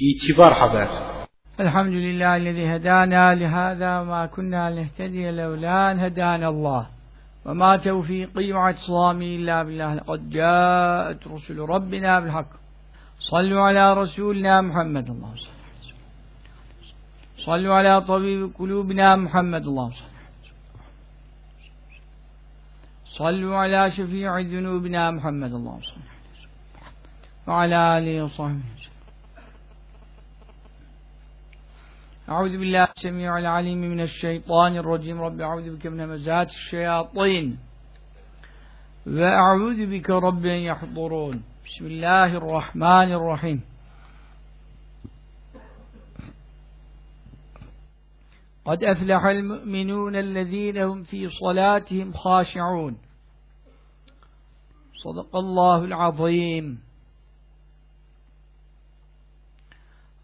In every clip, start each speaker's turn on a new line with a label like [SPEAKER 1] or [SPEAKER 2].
[SPEAKER 1] İtibar Haber
[SPEAKER 2] الحمد لله الذي هدانا لهذا وما كنا لنهتدي لولا أن هدانا الله وما توفيقي واعتصامي إلا بالله لقد جاءت رسل ربنا بالحق صلوا على رسولنا محمد وسلم. صلوا على طبيب قلوبنا محمد وسلم. صلوا على شفيع ذنوبنا محمد وسلم. وعلى آله وصحبه أعوذ بالله السميع العليم من الشيطان الرجيم. رب أعوذ بك من همزات الشياطين وأعوذ بك رب أن يحضرون. بسم الله الرحمن الرحيم. قد أفلح المؤمنون الذين هم في صلاتهم خاشعون. صدق الله العظيم.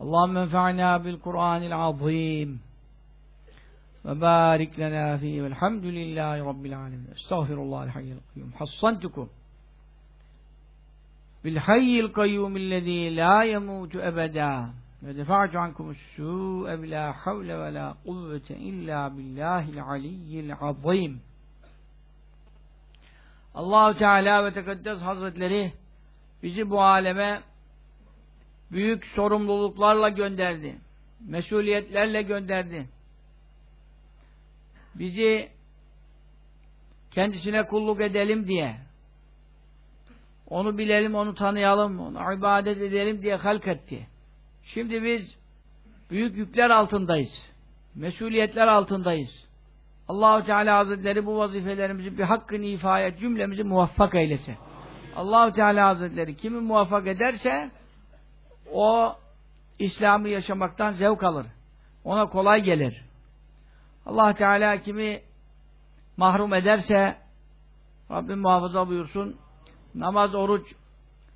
[SPEAKER 2] اللهم انفعنا بالقرآن العظيم وبارك لنا فيه والحمد لله رب العالمين استغفر الله الحي القيوم حصنتكم بالحي القيوم الذي لا يموت أبدا ودفعت عنكم السوء بلا حول ولا قوة إلا بالله العلي العظيم Allah Teala ve Tekaddes Hazretleri bizi bu aleme büyük sorumluluklarla gönderdi. Mesuliyetlerle gönderdi. Bizi kendisine kulluk edelim diye onu bilelim, onu tanıyalım, onu ibadet edelim diye halk etti. Şimdi biz büyük yükler altındayız. Mesuliyetler altındayız. Allahu Teala Hazretleri bu vazifelerimizi bir hakkını ifaya cümlemizi muvaffak eylesin. Allahu Teala Hazretleri kimi muvaffak ederse o İslam'ı yaşamaktan zevk alır. Ona kolay gelir. Allah Teala kimi mahrum ederse Rabbim muhafaza buyursun. Namaz, oruç,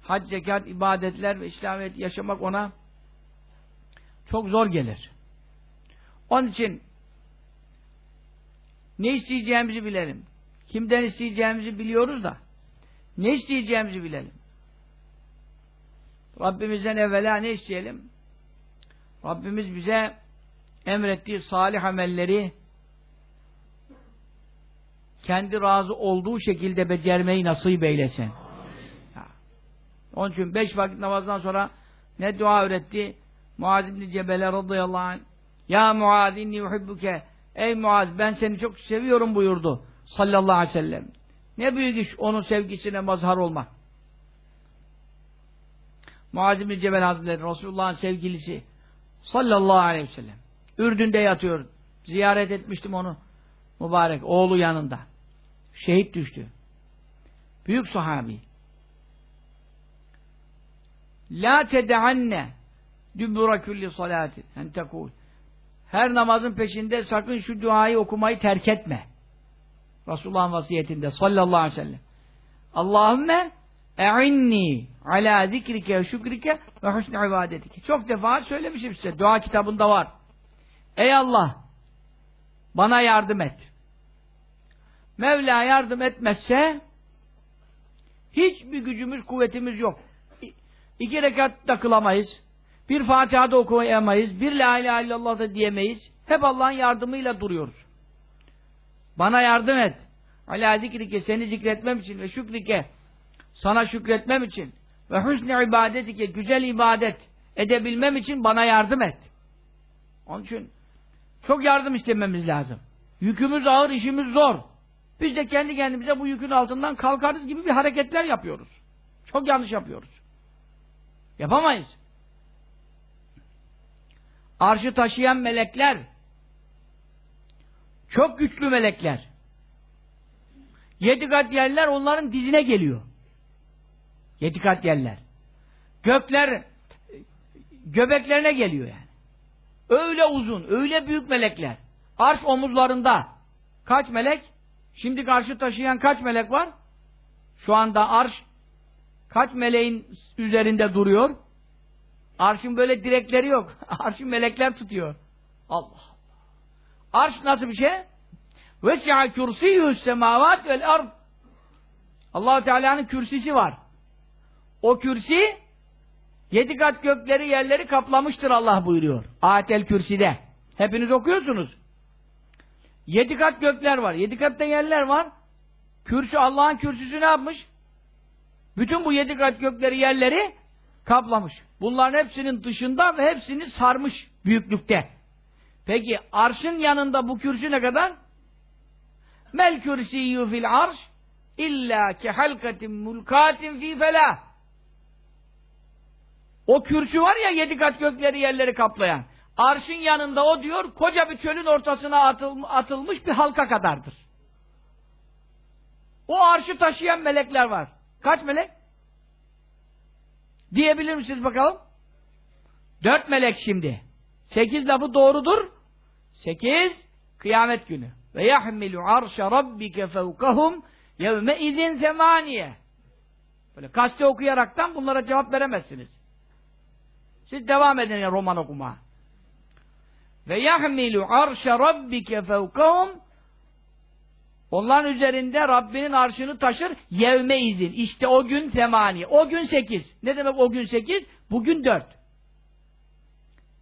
[SPEAKER 2] hac, zekat, ibadetler ve İslamiyet yaşamak ona çok zor gelir. Onun için ne isteyeceğimizi bilelim. Kimden isteyeceğimizi biliyoruz da ne isteyeceğimizi bilelim. Rabbimizden evvela ne isteyelim? Rabbimiz bize emrettiği salih amelleri kendi razı olduğu şekilde becermeyi nasip eylesin. Onun için beş vakit namazdan sonra ne dua öğretti? Muaz İbni Cebele radıyallahu anh Ya Muaz inni yuhibbuke Ey Muaz ben seni çok seviyorum buyurdu sallallahu aleyhi ve sellem. Ne büyük iş onun sevgisine mazhar olmak. Muaz bin Cebel Hazretleri Resulullah'ın sevgilisi sallallahu aleyhi ve sellem. Ürdün'de yatıyor. Ziyaret etmiştim onu. Mübarek oğlu yanında. Şehit düştü. Büyük sahabi. La tedeanne dübbura külli salatin en. Her namazın peşinde sakın şu duayı okumayı terk etme. Resulullah'ın vasiyetinde sallallahu aleyhi ve sellem. Allahümme e'inni ala zikrike ve şükrike ve husni ibadetike. Çok defa söylemişim size. Dua kitabında var. Ey Allah! Bana yardım et. Mevla yardım etmezse hiçbir gücümüz, kuvvetimiz yok. İki rekat da kılamayız. Bir Fatiha da okuyamayız. Bir La ilahe illallah da diyemeyiz. Hep Allah'ın yardımıyla duruyoruz. Bana yardım et. Ala zikrike seni zikretmem için ve şükrike sana şükretmem için ve hüsnü ibadetike güzel ibadet edebilmem için bana yardım et. Onun için çok yardım istememiz lazım. Yükümüz ağır, işimiz zor. Biz de kendi kendimize bu yükün altından kalkarız gibi bir hareketler yapıyoruz. Çok yanlış yapıyoruz. Yapamayız. Arşı taşıyan melekler çok güçlü melekler. Yedi kat yerler onların dizine geliyor. Yedi kat yerler. Gökler göbeklerine geliyor yani. Öyle uzun, öyle büyük melekler. Arş omuzlarında. Kaç melek? Şimdi karşı taşıyan kaç melek var? Şu anda arş kaç meleğin üzerinde duruyor? Arşın böyle direkleri yok. Arşın melekler tutuyor. Allah Allah. Arş nasıl bir şey? Vesi'a kürsiyyus semavat vel ard. allah Teala'nın kürsisi var. O kürsi Yedi kat gökleri yerleri kaplamıştır Allah buyuruyor. Ayetel Kürsi'de. Hepiniz okuyorsunuz. Yedi kat gökler var. Yedi katta yerler var. Kürsü Allah'ın kürsüsü ne yapmış? Bütün bu yedi kat gökleri yerleri kaplamış. Bunların hepsinin dışında ve hepsini sarmış büyüklükte. Peki arşın yanında bu kürsü ne kadar? Mel kürsiyyu fil arş illa ki halkatin mulkatin fi felah. O kürsü var ya yedi kat gökleri yerleri kaplayan. Arşın yanında o diyor koca bir çölün ortasına atıl, atılmış bir halka kadardır. O arşı taşıyan melekler var. Kaç melek? Diyebilir misiniz bakalım? Dört melek şimdi. Sekiz lafı doğrudur. Sekiz, kıyamet günü. Ve yahmilu arşa rabbike fevkahum yevme izin zemaniye. Böyle kaste okuyaraktan bunlara cevap veremezsiniz. Siz devam edin ya roman okuma. Ve yahmilu arşa rabbike fevkahum Onların üzerinde Rabbinin arşını taşır yevme izin. İşte o gün semani. O gün sekiz. Ne demek o gün sekiz? Bugün dört.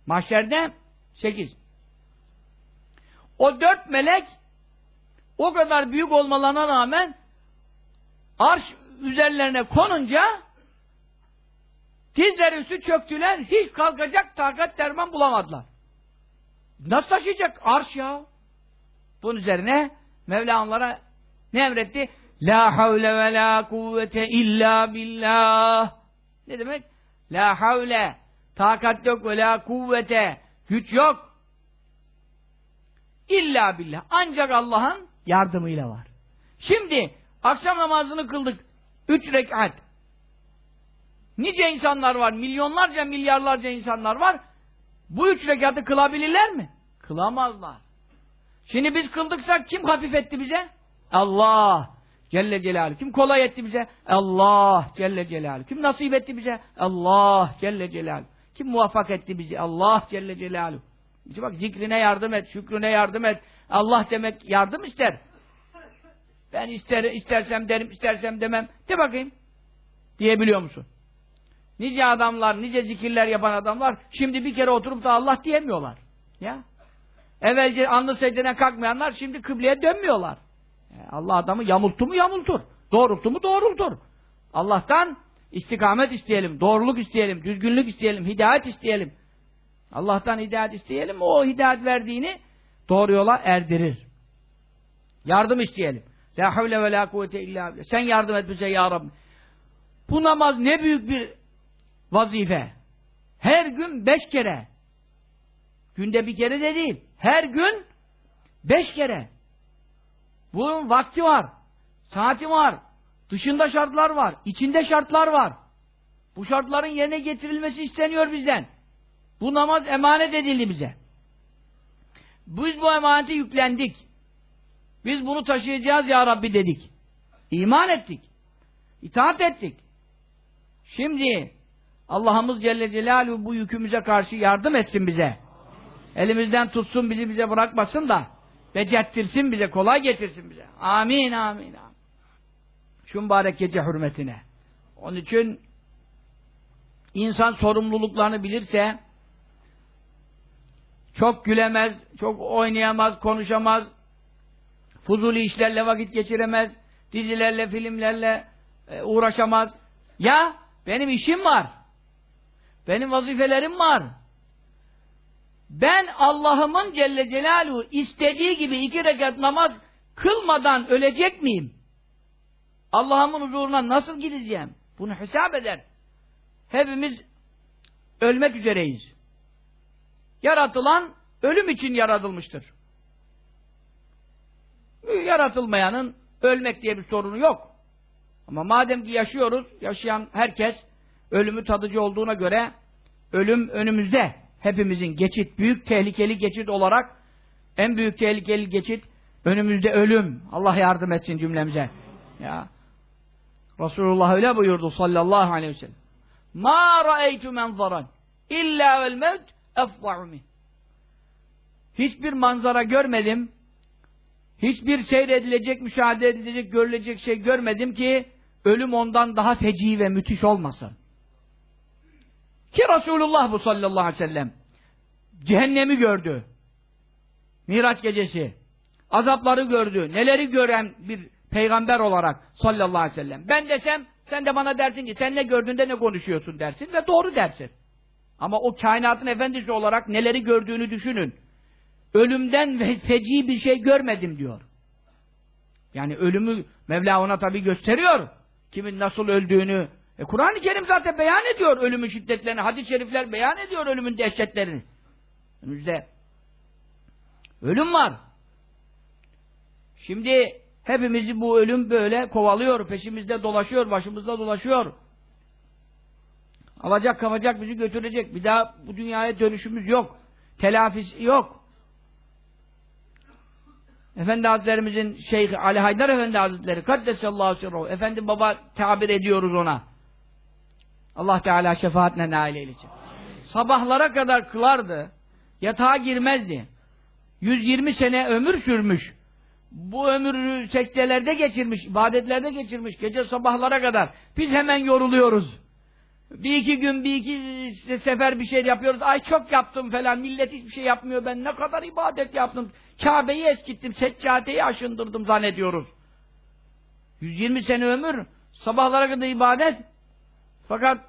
[SPEAKER 2] Mahşerde sekiz. O dört melek o kadar büyük olmalarına rağmen arş üzerlerine konunca dizleri üstü çöktüler. Hiç kalkacak takat derman bulamadılar. Nasıl taşıyacak arş ya? Bunun üzerine Mevla onlara ne emretti? La havle ve la kuvvete illa billah. Ne demek? La havle, takat yok ve la kuvvete, güç yok. İlla billah. Ancak Allah'ın yardımıyla var. Şimdi akşam namazını kıldık. Üç rekat. Nice insanlar var, milyonlarca, milyarlarca insanlar var. Bu üç rekatı kılabilirler mi? Kılamazlar. Şimdi biz kıldıksak kim hafif etti bize? Allah Celle Celaluhu. Kim kolay etti bize? Allah Celle Celaluhu. Kim nasip etti bize? Allah Celle Celaluhu. Kim muvaffak etti bizi? Allah Celle Celaluhu. İşte bak zikrine yardım et, şükrüne yardım et. Allah demek yardım ister. Ben ister, istersem derim, istersem demem. De bakayım. Diyebiliyor musun? Nice adamlar, nice zikirler yapan adamlar şimdi bir kere oturup da Allah diyemiyorlar. Ya. Evvelce anlı secdeden kalkmayanlar şimdi kıbleye dönmüyorlar. Allah adamı yamulttu mu yamultur. Doğrulttu mu doğrultur. Allah'tan istikamet isteyelim, doğruluk isteyelim, düzgünlük isteyelim, hidayet isteyelim. Allah'tan hidayet isteyelim, o hidayet verdiğini doğru yola erdirir. Yardım isteyelim. La havle ve la kuvvete illa. Sen yardım et bize ya Rabbi. Bu namaz ne büyük bir vazife. Her gün beş kere. Günde bir kere de değil. Her gün beş kere. Bunun vakti var. Saati var. Dışında şartlar var. içinde şartlar var. Bu şartların yerine getirilmesi isteniyor bizden. Bu namaz emanet edildi bize. Biz bu emaneti yüklendik. Biz bunu taşıyacağız ya Rabbi dedik. İman ettik. İtaat ettik. Şimdi Allah'ımız Celle Celaluhu bu yükümüze karşı yardım etsin bize. Elimizden tutsun bizi bize bırakmasın da becerttirsin bize, kolay getirsin bize. Amin, amin, amin. Şu mübarek gece hürmetine. Onun için insan sorumluluklarını bilirse çok gülemez, çok oynayamaz, konuşamaz, fuzuli işlerle vakit geçiremez, dizilerle, filmlerle e, uğraşamaz. Ya benim işim var. Benim vazifelerim var. Ben Allah'ımın Celle Celaluhu istediği gibi iki rekat namaz kılmadan ölecek miyim? Allah'ımın huzuruna nasıl gideceğim? Bunu hesap eder. Hepimiz ölmek üzereyiz. Yaratılan ölüm için yaratılmıştır. Yaratılmayanın ölmek diye bir sorunu yok. Ama madem ki yaşıyoruz, yaşayan herkes ölümü tadıcı olduğuna göre ölüm önümüzde hepimizin geçit, büyük tehlikeli geçit olarak en büyük tehlikeli geçit önümüzde ölüm. Allah yardım etsin cümlemize. Ya. Resulullah öyle buyurdu sallallahu aleyhi ve sellem. Ma ra'eytu menzaran illa vel mevt efza'u. Hiçbir manzara görmedim. Hiçbir seyredilecek, müşahede edilecek, görülecek şey görmedim ki ölüm ondan daha feci ve müthiş olmasın. Ki Resulullah bu sallallahu aleyhi ve sellem. Cehennemi gördü. Miraç gecesi. Azapları gördü. Neleri gören bir peygamber olarak sallallahu aleyhi ve sellem. Ben desem sen de bana dersin ki sen ne gördüğünde ne konuşuyorsun dersin ve doğru dersin. Ama o kainatın efendisi olarak neleri gördüğünü düşünün. Ölümden feci bir şey görmedim diyor. Yani ölümü Mevla ona tabi gösteriyor. Kimin nasıl öldüğünü. E Kur'an-ı Kerim zaten beyan ediyor ölümün şiddetlerini. Hadis-i şerifler beyan ediyor ölümün dehşetlerini. Önümüzde ölüm var. Şimdi hepimizi bu ölüm böyle kovalıyor, peşimizde dolaşıyor, başımızda dolaşıyor. Alacak kapacak bizi götürecek. Bir daha bu dünyaya dönüşümüz yok. Telafisi yok. Efendi Hazretlerimizin Şeyhi Ali Haydar Efendi Hazretleri Kaddesallahu sirruhu Efendi baba tabir ediyoruz ona. Allah Teala şefaatle nail eylesin. Sabahlara kadar kılardı. Yatağa girmezdi. 120 sene ömür sürmüş. Bu ömrü sektelerde geçirmiş, ibadetlerde geçirmiş, gece sabahlara kadar. Biz hemen yoruluyoruz. Bir iki gün, bir iki sefer bir şey yapıyoruz. Ay çok yaptım falan, millet hiçbir şey yapmıyor. Ben ne kadar ibadet yaptım. Kabe'yi eskittim, seccadeyi aşındırdım zannediyoruz. 120 sene ömür, sabahlara kadar ibadet. Fakat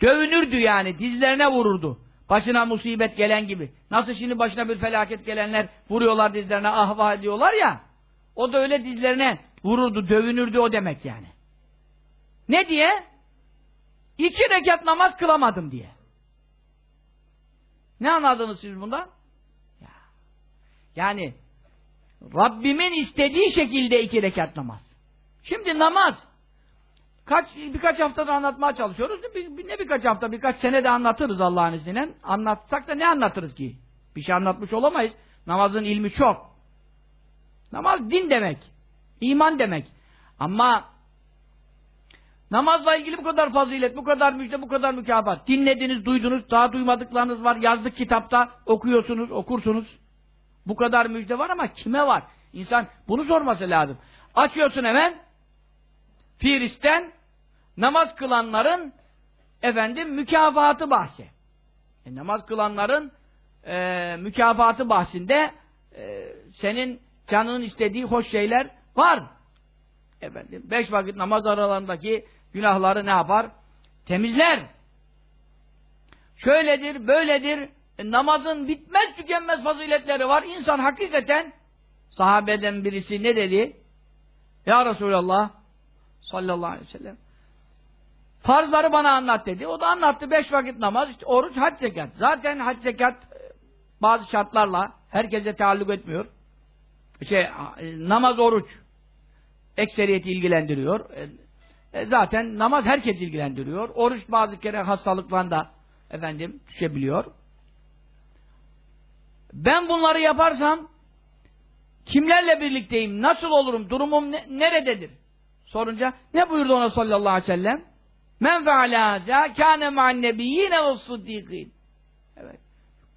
[SPEAKER 2] dövünürdü yani, dizlerine vururdu. Başına musibet gelen gibi. Nasıl şimdi başına bir felaket gelenler vuruyorlar dizlerine, ahva ediyorlar ya. O da öyle dizlerine vururdu, dövünürdü o demek yani. Ne diye? İki rekat namaz kılamadım diye. Ne anladınız siz bundan? Ya. Yani Rabbimin istediği şekilde iki rekat namaz. Şimdi namaz kaç birkaç haftada anlatmaya çalışıyoruz. Bir, ne birkaç hafta, birkaç sene de anlatırız Allah'ın izniyle. Anlatsak da ne anlatırız ki? Bir şey anlatmış olamayız. Namazın ilmi çok. Namaz din demek. iman demek. Ama namazla ilgili bu kadar fazilet, bu kadar müjde, bu kadar mükafat. Dinlediniz, duydunuz, daha duymadıklarınız var. Yazdık kitapta, okuyorsunuz, okursunuz. Bu kadar müjde var ama kime var? İnsan bunu sorması lazım. Açıyorsun hemen, Firis'ten namaz kılanların efendim mükafatı bahsi. E, namaz kılanların e, mükafatı bahsinde e, senin canının istediği hoş şeyler var. Efendim, beş vakit namaz aralarındaki günahları ne yapar? Temizler. Şöyledir, böyledir. E, namazın bitmez tükenmez faziletleri var. İnsan hakikaten sahabeden birisi ne dedi? Ya Resulallah sallallahu aleyhi ve sellem farzları bana anlat dedi. O da anlattı. Beş vakit namaz, işte oruç, hac zekat. Zaten hac zekat e, bazı şartlarla herkese taalluk etmiyor. Şey, namaz, oruç ekseriyeti ilgilendiriyor. E, e, zaten namaz herkes ilgilendiriyor. Oruç bazı kere hastalıklarında efendim düşebiliyor. Ben bunları yaparsam kimlerle birlikteyim, nasıl olurum, durumum ne, nerededir? Sorunca ne buyurdu ona sallallahu aleyhi ve sellem? Men fealâzâ kâne ma'an nebiyyîne ve sıddîkîn. Evet.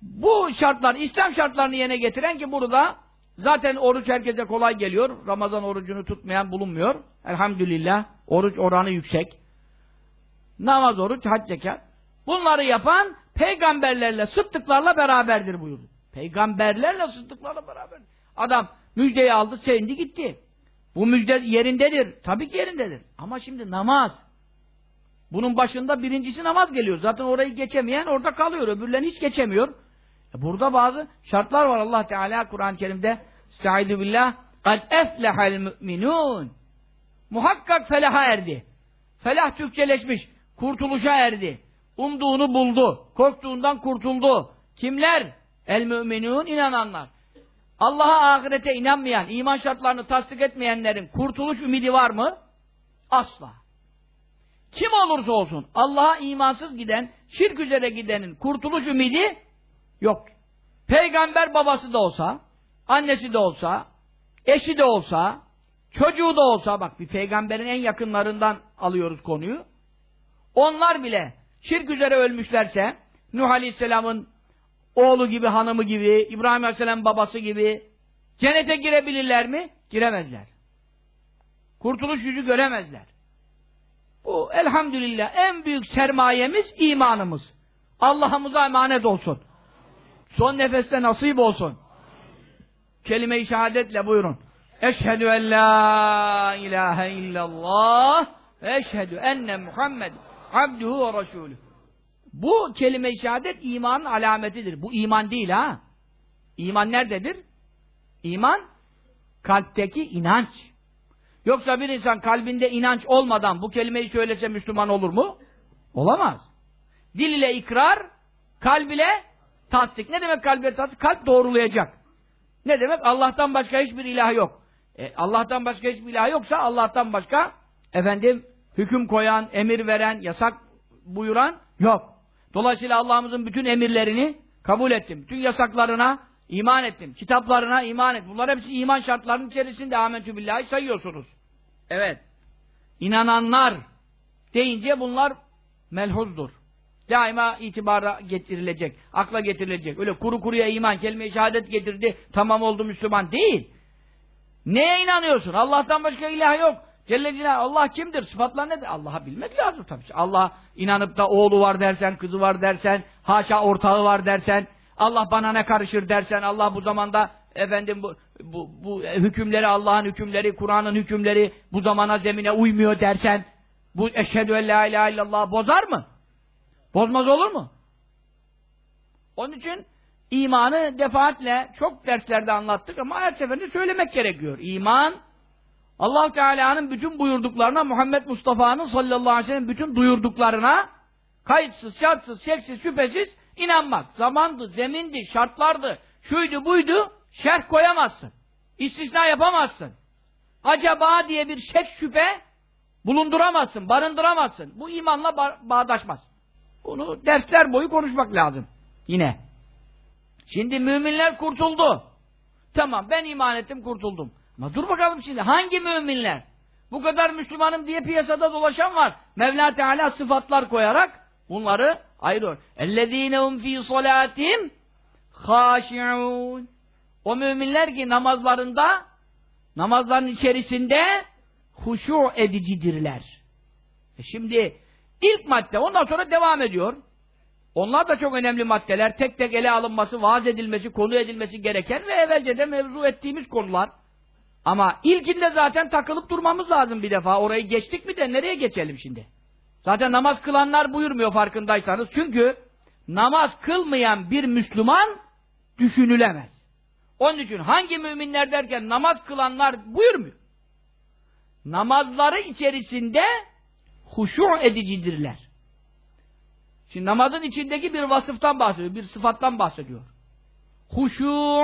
[SPEAKER 2] Bu şartlar, İslam şartlarını yerine getiren ki burada zaten oruç herkese kolay geliyor. Ramazan orucunu tutmayan bulunmuyor. Elhamdülillah. Oruç oranı yüksek. Namaz, oruç, hac, zekat. Bunları yapan peygamberlerle, sıddıklarla beraberdir buyurdu. Peygamberlerle, sıddıklarla beraber. Adam müjdeyi aldı, sevindi gitti. Bu müjde yerindedir. Tabii ki yerindedir. Ama şimdi namaz. Bunun başında birincisi namaz geliyor. Zaten orayı geçemeyen orada kalıyor. Öbürlerini hiç geçemiyor. E burada bazı şartlar var Allah Teala Kur'an-ı Kerim'de Estaizu billah قَدْ اَفْلَحَ الْمُؤْمِنُونَ Muhakkak felaha erdi. Felah Türkçeleşmiş. Kurtuluşa erdi. Umduğunu buldu. Korktuğundan kurtuldu. Kimler? El müminun inananlar. Allah'a ahirete inanmayan, iman şartlarını tasdik etmeyenlerin kurtuluş ümidi var mı? Asla. Kim olursa olsun Allah'a imansız giden, şirk üzere gidenin kurtuluş ümidi yok. Peygamber babası da olsa, annesi de olsa, eşi de olsa, çocuğu da olsa, bak bir peygamberin en yakınlarından alıyoruz konuyu. Onlar bile şirk üzere ölmüşlerse, Nuh Aleyhisselam'ın oğlu gibi, hanımı gibi, İbrahim Aleyhisselam babası gibi cennete girebilirler mi? Giremezler. Kurtuluş yüzü göremezler. Bu elhamdülillah en büyük sermayemiz imanımız. Allah'ımıza emanet olsun. Son nefeste nasip olsun. Kelime-i şehadetle buyurun. Eşhedü en la ilahe illallah ve eşhedü enne Muhammed abduhu ve resulü. Bu kelime-i şehadet imanın alametidir. Bu iman değil ha. İman nerededir? İman kalpteki inanç. Yoksa bir insan kalbinde inanç olmadan bu kelimeyi söylese Müslüman olur mu? Olamaz. Dil ile ikrar, kalb ile tasdik. Ne demek kalb ile tasdik? Kalp doğrulayacak. Ne demek? Allah'tan başka hiçbir ilah yok. E, Allah'tan başka hiçbir ilah yoksa Allah'tan başka efendim hüküm koyan, emir veren, yasak buyuran yok. Dolayısıyla Allah'ımızın bütün emirlerini kabul ettim. Bütün yasaklarına iman ettim. Kitaplarına iman ettim. Bunlar hepsi iman şartlarının içerisinde amentü billahi sayıyorsunuz. Evet. İnananlar deyince bunlar melhuzdur. Daima itibara getirilecek, akla getirilecek. Öyle kuru kuruya iman, kelime-i şehadet getirdi, tamam oldu Müslüman değil. Neye inanıyorsun? Allah'tan başka ilah yok. Celle Celaluhu Allah kimdir? Sıfatlar nedir? Allah'a bilmek lazım tabii. Allah inanıp da oğlu var dersen, kızı var dersen, haşa ortağı var dersen, Allah bana ne karışır dersen, Allah bu zamanda efendim bu, bu, bu hükümleri Allah'ın hükümleri, Kur'an'ın hükümleri bu zamana zemine uymuyor dersen, bu eşhedü en la ilahe illallah bozar mı? Bozmaz olur mu? Onun için imanı defaatle çok derslerde anlattık ama her seferinde söylemek gerekiyor. İman allah Teala'nın bütün buyurduklarına, Muhammed Mustafa'nın sallallahu aleyhi ve sellem bütün duyurduklarına kayıtsız, şartsız, şeksiz, şüphesiz inanmak. Zamandı, zemindi, şartlardı, şuydu buydu, şerh koyamazsın. İstisna yapamazsın. Acaba diye bir şek şüphe bulunduramazsın, barındıramazsın. Bu imanla ba bağdaşmaz. Bunu dersler boyu konuşmak lazım. Yine. Şimdi müminler kurtuldu. Tamam ben iman ettim kurtuldum. Ama dur bakalım şimdi hangi müminler? Bu kadar Müslümanım diye piyasada dolaşan var. Mevla Teala sıfatlar koyarak bunları ayırıyor. اَلَّذ۪ينَهُمْ ف۪ي صَلَاتِهِمْ خَاشِعُونَ O müminler ki namazlarında namazların içerisinde huşu edicidirler. E şimdi ilk madde ondan sonra devam ediyor. Onlar da çok önemli maddeler. Tek tek ele alınması, vaaz edilmesi, konu edilmesi gereken ve evvelce de mevzu ettiğimiz konular. Ama ilkinde zaten takılıp durmamız lazım bir defa. Orayı geçtik mi de nereye geçelim şimdi? Zaten namaz kılanlar buyurmuyor farkındaysanız. Çünkü namaz kılmayan bir Müslüman düşünülemez. Onun için hangi müminler derken namaz kılanlar buyurmuyor. Namazları içerisinde huşu edicidirler. Şimdi namazın içindeki bir vasıftan bahsediyor, bir sıfattan bahsediyor. Huşu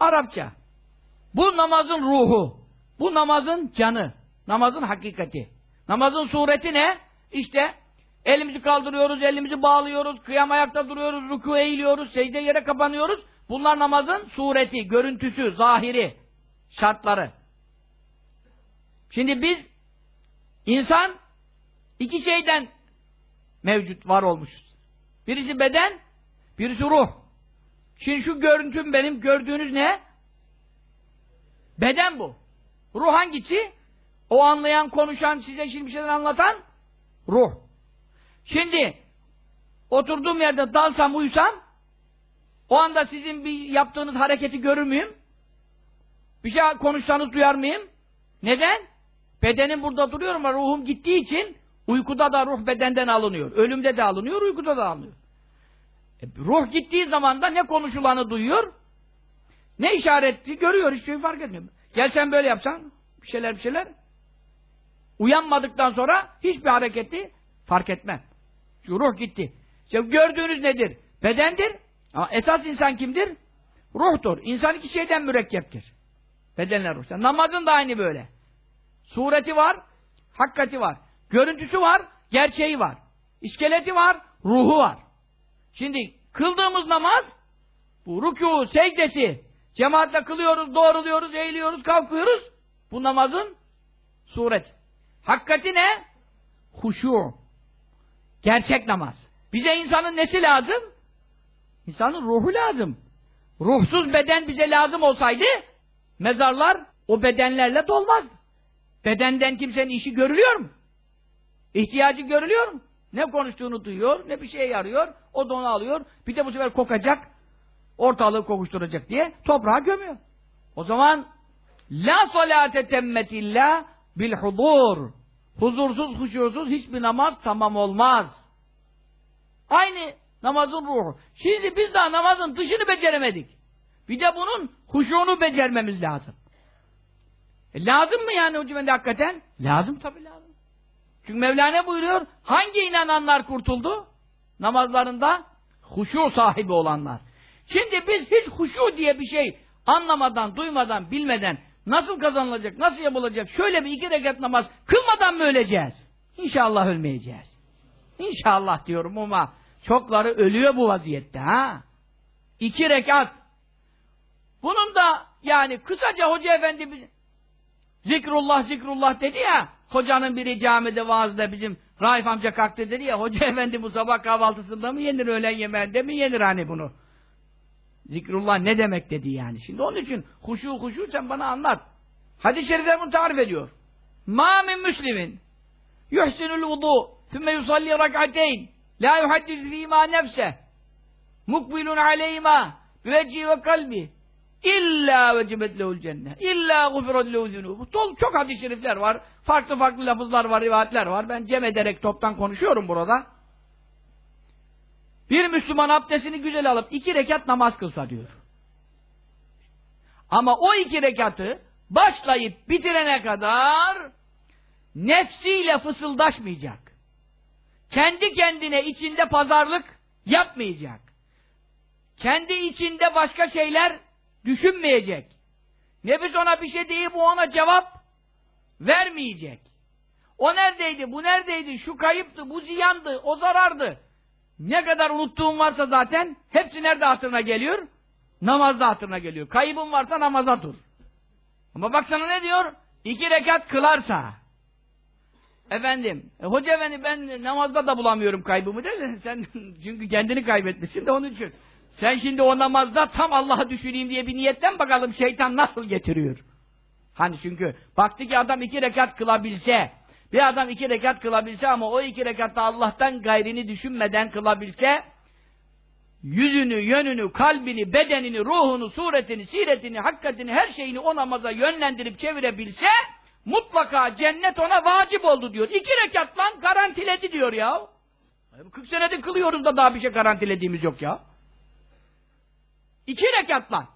[SPEAKER 2] Arapça. Bu namazın ruhu. Bu namazın canı. Namazın hakikati. Namazın sureti ne? İşte elimizi kaldırıyoruz, elimizi bağlıyoruz, kıyam ayakta duruyoruz, ruku eğiliyoruz, secde yere kapanıyoruz. Bunlar namazın sureti, görüntüsü, zahiri, şartları. Şimdi biz insan iki şeyden mevcut, var olmuşuz. Birisi beden, birisi ruh. Şimdi şu görüntüm benim, gördüğünüz ne? Beden bu. Ruh hangisi? O anlayan, konuşan, size şimdi bir şeyler anlatan ruh. Şimdi oturduğum yerde dalsam, uyusam o anda sizin bir yaptığınız hareketi görür müyüm? Bir şey konuşsanız duyar mıyım? Neden? Bedenim burada duruyor ama ruhum gittiği için uykuda da ruh bedenden alınıyor. Ölümde de alınıyor, uykuda da alınıyor. E, ruh gittiği zaman da ne konuşulanı duyuyor, ne işareti görüyor, hiçbir şey fark etmiyor. Gel sen böyle yapsan, bir şeyler bir şeyler. Uyanmadıktan sonra hiçbir hareketi fark etmem. Çünkü ruh gitti. İşte gördüğünüz nedir? Bedendir. Ama esas insan kimdir? Ruhtur. İnsan iki şeyden mürekkeptir. Bedenler ruh. Namazın da aynı böyle. Sureti var, hakikati var. Görüntüsü var, gerçeği var. İskeleti var, ruhu var. Şimdi kıldığımız namaz bu rükû, secdesi cemaatle kılıyoruz, doğruluyoruz, eğiliyoruz, kalkıyoruz. Bu namazın suret. Hakikati ne? Huşu. Gerçek namaz. Bize insanın nesi lazım? İnsanın ruhu lazım. Ruhsuz beden bize lazım olsaydı mezarlar o bedenlerle dolmaz. Bedenden kimsenin işi görülüyor mu? İhtiyacı görülüyor mu? Ne konuştuğunu duyuyor, ne bir şeye yarıyor. O da onu alıyor. Bir de bu sefer kokacak. Ortalığı kokuşturacak diye toprağa gömüyor. O zaman la salate temmetillah bil hudur. Huzursuz, huşursuz hiçbir namaz tamam olmaz. Aynı namazın ruhu. Şimdi biz daha namazın dışını beceremedik. Bir de bunun huşuğunu becermemiz lazım. E lazım mı yani hocam hakikaten? Lazım tabii lazım. Çünkü Mevlana buyuruyor, hangi inananlar kurtuldu? Namazlarında huşu sahibi olanlar. Şimdi biz hiç huşu diye bir şey anlamadan, duymadan, bilmeden nasıl kazanılacak, nasıl yapılacak, şöyle bir iki rekat namaz kılmadan mı öleceğiz? İnşallah ölmeyeceğiz. İnşallah diyorum ama çokları ölüyor bu vaziyette ha. İki rekat. Bunun da yani kısaca Hoca Efendi zikrullah zikrullah dedi ya hocanın biri camide vaazda bizim Raif amca kalktı dedi ya Hoca Efendi bu sabah kahvaltısında mı yenir öğlen yemeğinde mi yenir hani bunu zikrullah ne demek dedi yani şimdi onun için huşu huşu sen bana anlat hadis-i şerifler bunu tarif ediyor ma min müslimin yuhsinul vudu thumme yusalli rak'ateyn la yuhaddis fîmâ nefse mukbilun aleyhima veci ve kalbi İlla vecibet lehul cennet. İlla gufirat lehu zunubu. Çok hadis-i şerifler var. Farklı farklı lafızlar var, rivayetler var. Ben cem ederek toptan konuşuyorum burada. Bir Müslüman abdestini güzel alıp iki rekat namaz kılsa diyor. Ama o iki rekatı başlayıp bitirene kadar nefsiyle fısıldaşmayacak. Kendi kendine içinde pazarlık yapmayacak. Kendi içinde başka şeyler düşünmeyecek. Nefis ona bir şey bu ona cevap vermeyecek. O neredeydi, bu neredeydi, şu kayıptı, bu ziyandı, o zarardı. Ne kadar unuttuğun varsa zaten hepsi nerede hatırına geliyor? Namazda hatırına geliyor. Kaybın varsa namaza dur. Ama bak sana ne diyor? İki rekat kılarsa. Efendim, e, hoca efendi ben namazda da bulamıyorum kaybımı dersen sen çünkü kendini kaybetmişsin de onun için. Sen şimdi o namazda tam Allah'ı düşüneyim diye bir niyetten bakalım şeytan nasıl getiriyor. Hani çünkü baktı ki adam iki rekat kılabilse, bir adam iki rekat kılabilse ama o iki rekatta Allah'tan gayrini düşünmeden kılabilse, yüzünü, yönünü, kalbini, bedenini, ruhunu, suretini, siretini, hakikatini, her şeyini o namaza yönlendirip çevirebilse, mutlaka cennet ona vacip oldu diyor. İki rekatla garantiledi diyor ya. 40 senedir kılıyoruz da daha bir şey garantilediğimiz yok ya. İki rekatla.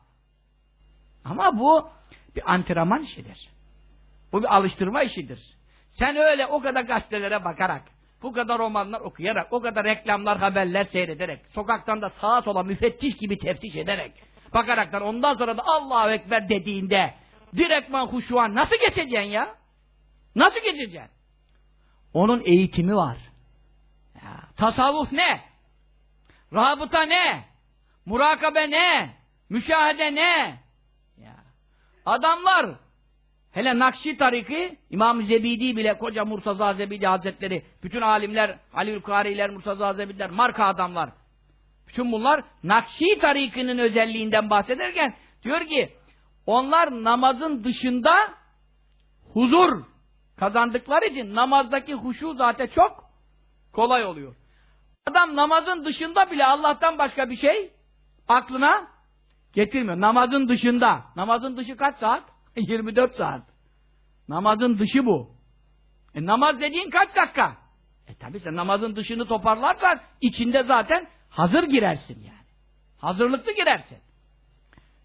[SPEAKER 2] Ama bu bir antrenman işidir. Bu bir alıştırma işidir. Sen öyle o kadar gazetelere bakarak, bu kadar romanlar okuyarak, o kadar reklamlar, haberler seyrederek, sokaktan da sağa sola müfettiş gibi teftiş ederek, bakaraktan ondan sonra da Allahu Ekber dediğinde direktman huşuan nasıl geçeceksin ya? Nasıl geçeceksin? Onun eğitimi var. Ya, tasavvuf ne? Rabıta ne? Murakabe ne? Müşahede ne? Ya. Adamlar hele Nakşi tariki İmam Zebidi bile koca Murtaza Zebidi Hazretleri bütün alimler Ali Kariler Murtaza Zebidiler marka adamlar bütün bunlar Nakşi tarikinin özelliğinden bahsederken diyor ki onlar namazın dışında huzur kazandıkları için namazdaki huşu zaten çok kolay oluyor. Adam namazın dışında bile Allah'tan başka bir şey aklına getirmiyor. Namazın dışında. Namazın dışı kaç saat? 24 saat. Namazın dışı bu. E namaz dediğin kaç dakika? E tabi sen namazın dışını toparlarsan içinde zaten hazır girersin yani. Hazırlıklı girersin.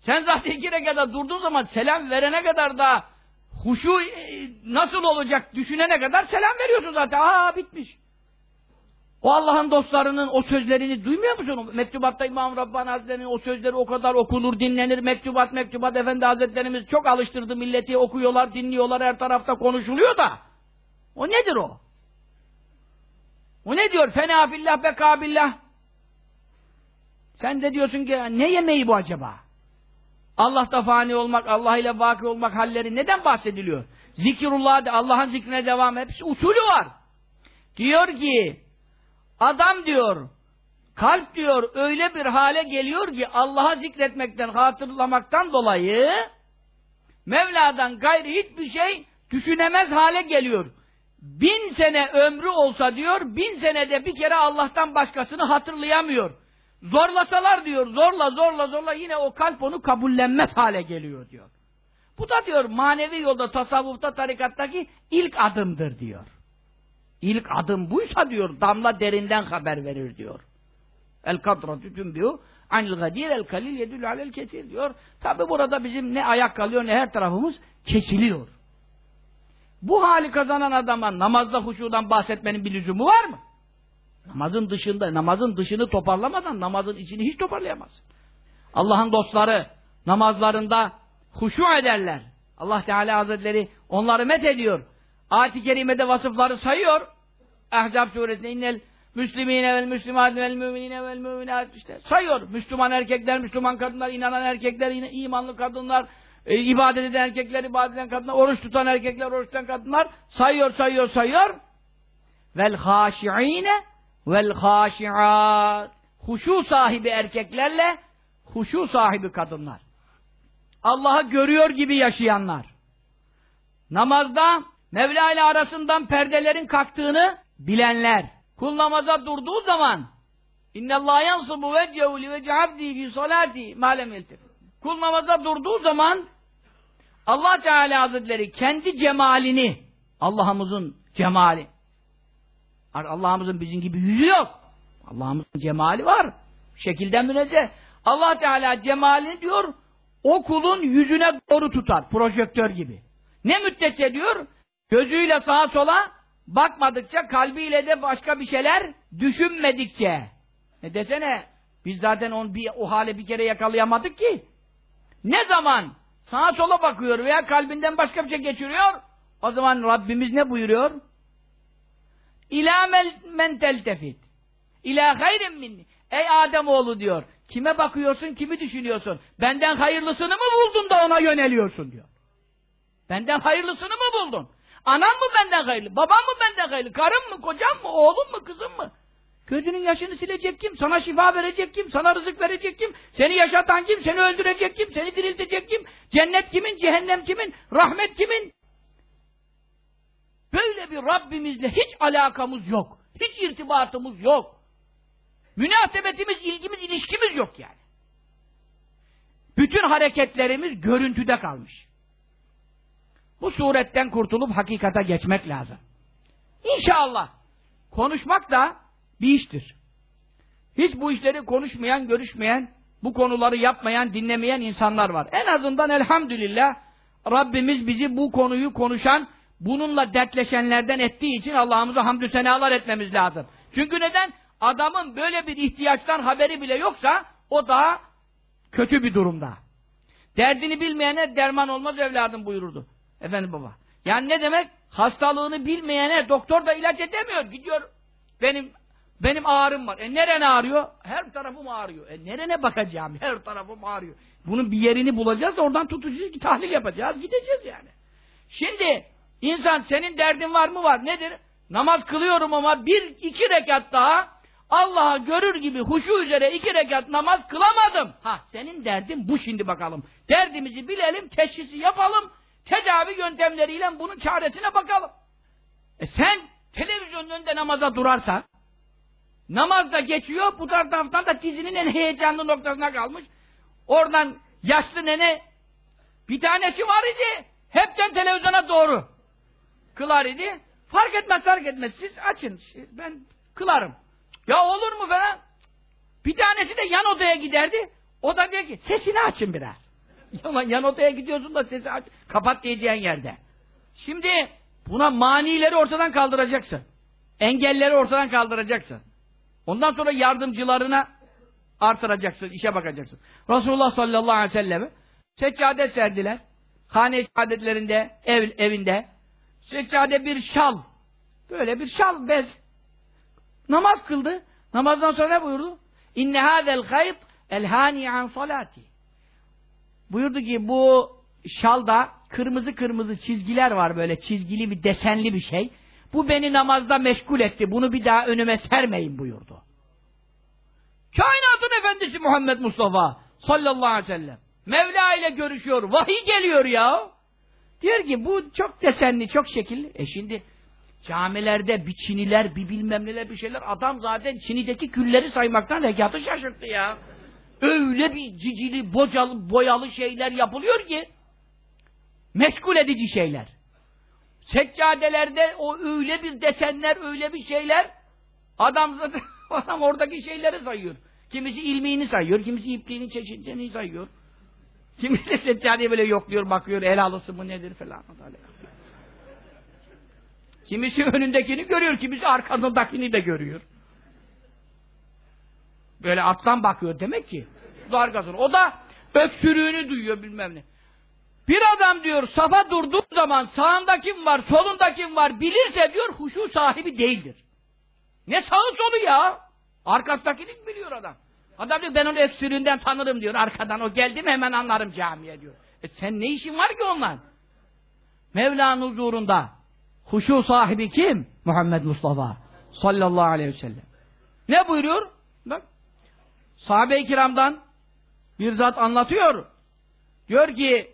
[SPEAKER 2] Sen zaten iki rekada durduğun zaman selam verene kadar da huşu e, nasıl olacak düşünene kadar selam veriyorsun zaten. Aa bitmiş. O Allah'ın dostlarının o sözlerini duymuyor musun? Mektubatta İmam Rabbani Hazretleri'nin o sözleri o kadar okunur, dinlenir. Mektubat, mektubat Efendi Hazretlerimiz çok alıştırdı milleti. Okuyorlar, dinliyorlar, her tarafta konuşuluyor da. O nedir o? O ne diyor? Fena billah bekabillah. Sen de diyorsun ki ne yemeği bu acaba? Allah'ta fani olmak, Allah ile vaki olmak halleri neden bahsediliyor? Zikrullah, Allah'ın zikrine devam, hepsi usulü var. Diyor ki, Adam diyor, kalp diyor öyle bir hale geliyor ki Allah'a zikretmekten, hatırlamaktan dolayı Mevla'dan gayri hiçbir şey düşünemez hale geliyor. bin sene ömrü olsa diyor, bin senede bir kere Allah'tan başkasını hatırlayamıyor. Zorlasalar diyor, zorla zorla zorla yine o kalp onu kabullenmez hale geliyor diyor. Bu da diyor manevi yolda, tasavvufta, tarikattaki ilk adımdır diyor. İlk adım buysa diyor, damla derinden haber verir diyor. El kadratü tümbiyu anil gadir el kalil yedülü alel ketir diyor. Tabi burada bizim ne ayak kalıyor ne her tarafımız kesiliyor. Bu hali kazanan adama namazda huşudan bahsetmenin bir lüzumu var mı? Namazın dışında, namazın dışını toparlamadan namazın içini hiç toparlayamazsın. Allah'ın dostları namazlarında huşu ederler. Allah Teala Hazretleri onları met ediyor. Ayet-i Kerime'de vasıfları sayıyor. Ahzab suresinde innel Müslümine vel müslümat vel müminine vel müminat işte sayıyor. Müslüman erkekler, Müslüman kadınlar, inanan erkekler, imanlı kadınlar, e, ibadet eden erkekler, ibadet eden kadınlar, oruç tutan erkekler, oruç tutan kadınlar sayıyor, sayıyor, sayıyor. Vel haşi'ine vel haşi'at. Huşu sahibi erkeklerle huşu sahibi kadınlar. Allah'ı görüyor gibi yaşayanlar. Namazda Mevla ile arasından perdelerin kalktığını bilenler. Kul namaza durduğu zaman Allah yansubu vecehu li vece abdi fi salati malem yeltif. Kul namaza durduğu zaman Allah Teala Hazretleri kendi cemalini Allah'ımızın cemali Allah'ımızın bizim gibi yüzü yok. Allah'ımızın cemali var. Şekilden münezzeh. Allah Teala cemalini diyor o kulun yüzüne doğru tutar. Projektör gibi. Ne müddetçe diyor? Gözüyle sağa sola bakmadıkça, kalbiyle de başka bir şeyler düşünmedikçe. E desene, biz zaten onu bir, o hale bir kere yakalayamadık ki. Ne zaman sağa sola bakıyor veya kalbinden başka bir şey geçiriyor, o zaman Rabbimiz ne buyuruyor? İlâ men teltefit. İlâ hayrin minni. Ey Ademoğlu diyor. Kime bakıyorsun, kimi düşünüyorsun? Benden hayırlısını mı buldun da ona yöneliyorsun diyor. Benden hayırlısını mı buldun? Anam mı benden hayırlı? Babam mı benden hayırlı? Karım mı? Kocam mı? Oğlum mu? Kızım mı? Gözünün yaşını silecek kim? Sana şifa verecek kim? Sana rızık verecek kim? Seni yaşatan kim? Seni öldürecek kim? Seni diriltecek kim? Cennet kimin? Cehennem kimin? Rahmet kimin? Böyle bir Rabbimizle hiç alakamız yok. Hiç irtibatımız yok. Münasebetimiz, ilgimiz, ilişkimiz yok yani. Bütün hareketlerimiz görüntüde kalmış. Bu suretten kurtulup hakikata geçmek lazım. İnşallah. Konuşmak da bir iştir. Hiç bu işleri konuşmayan, görüşmeyen, bu konuları yapmayan, dinlemeyen insanlar var. En azından elhamdülillah Rabbimiz bizi bu konuyu konuşan, bununla dertleşenlerden ettiği için Allah'ımıza hamdü senalar etmemiz lazım. Çünkü neden? Adamın böyle bir ihtiyaçtan haberi bile yoksa o daha kötü bir durumda. Derdini bilmeyene derman olmaz evladım buyururdu. Efendim baba. Yani ne demek? Hastalığını bilmeyene doktor da ilaç edemiyor. Gidiyor benim benim ağrım var. E neren ağrıyor? Her tarafım ağrıyor. E nerene bakacağım? Her tarafım ağrıyor. Bunun bir yerini bulacağız oradan tutacağız tahlil yapacağız. Gideceğiz yani. Şimdi insan senin derdin var mı var? Nedir? Namaz kılıyorum ama bir iki rekat daha Allah'a görür gibi huşu üzere iki rekat namaz kılamadım. Ha senin derdin bu şimdi bakalım. Derdimizi bilelim, teşhisi yapalım tedavi yöntemleriyle bunun çaresine bakalım. E sen televizyonun önünde namaza durarsan namazda geçiyor bu taraftan da dizinin en heyecanlı noktasına kalmış. Oradan yaşlı nene bir tanesi var idi. Hepten televizyona doğru kılar idi. Fark etmez fark etmez. Siz açın. Ben kılarım. Ya olur mu falan? Bir tanesi de yan odaya giderdi. O da diyor ki sesini açın biraz. Yalan yan odaya gidiyorsun da sesi aç, kapat diyeceğin yerde. Şimdi buna manileri ortadan kaldıracaksın. Engelleri ortadan kaldıracaksın. Ondan sonra yardımcılarına artıracaksın, işe bakacaksın. Resulullah sallallahu aleyhi ve sellem seccade serdiler. Hane adetlerinde, ev, evinde. Seccade bir şal. Böyle bir şal, bez. Namaz kıldı. Namazdan sonra ne buyurdu? İnne hâzel hayt elhâni an salati. Buyurdu ki bu şalda kırmızı kırmızı çizgiler var böyle çizgili bir desenli bir şey. Bu beni namazda meşgul etti. Bunu bir daha önüme sermeyin buyurdu. Kainatın efendisi Muhammed Mustafa sallallahu aleyhi ve sellem. Mevla ile görüşüyor. Vahiy geliyor ya. Diyor ki bu çok desenli, çok şekilli. E şimdi Camilerde bir Çiniler, bir bilmem neler bir şeyler. Adam zaten Çin'deki külleri saymaktan rekatı şaşırttı ya. Öyle bir cicili, bocalı, boyalı şeyler yapılıyor ki meşgul edici şeyler. Seccadelerde o öyle bir desenler, öyle bir şeyler adam zaten adam oradaki şeyleri sayıyor. Kimisi ilmiğini sayıyor, kimisi ipliğini, çeşitlerini sayıyor. Kimisi seccadeyi böyle yokluyor, bakıyor, el alısı mı nedir falan. Kimisi önündekini görüyor, kimisi arkasındakini de görüyor. Böyle alttan bakıyor demek ki. Bu arkasını. O da öksürüğünü duyuyor bilmem ne. Bir adam diyor safa durduğu zaman sağında kim var, solunda kim var bilirse diyor huşu sahibi değildir. Ne sağı solu ya? Arkasındakini biliyor adam. Adam diyor ben onu öksürüğünden tanırım diyor arkadan. O geldi mi hemen anlarım camiye diyor. E sen ne işin var ki ondan? Mevla'nın huzurunda huşu sahibi kim? Muhammed Mustafa sallallahu aleyhi ve sellem. Ne buyuruyor? Sahabe-i kiramdan bir zat anlatıyor. Diyor ki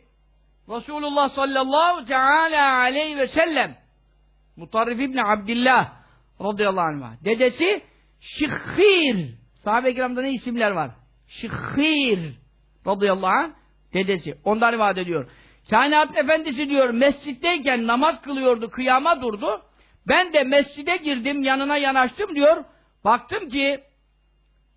[SPEAKER 2] Resulullah sallallahu teala aleyhi ve sellem Mutarrif İbni Abdillah radıyallahu anh dedesi Şikhir sahabe-i kiramda ne isimler var? Şikhir radıyallahu anh dedesi. Ondan rivayet ediyor. Kainat Efendisi diyor mescitteyken namaz kılıyordu, kıyama durdu. Ben de mescide girdim, yanına yanaştım diyor. Baktım ki